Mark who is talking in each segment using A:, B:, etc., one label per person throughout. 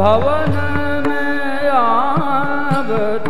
A: भवन में आगत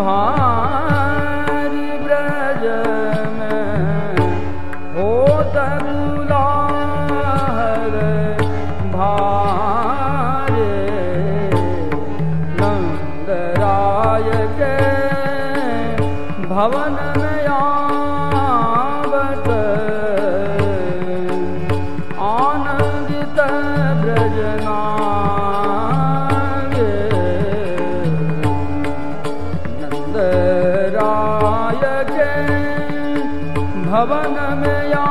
A: भर व्रजमे भारराय कवनया आनन्दित ब्रजना भवन में या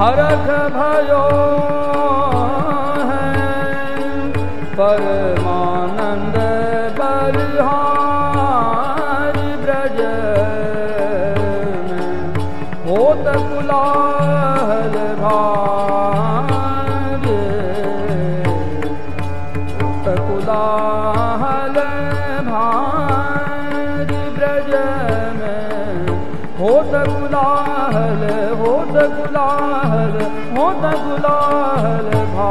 A: हरख भयो परमानन्द बरिहारि ब्रज होत कुलाहल ओ होत कुलाहल भारि ब्रज त गुलाल हो त गुलाल मो त गुलाल भ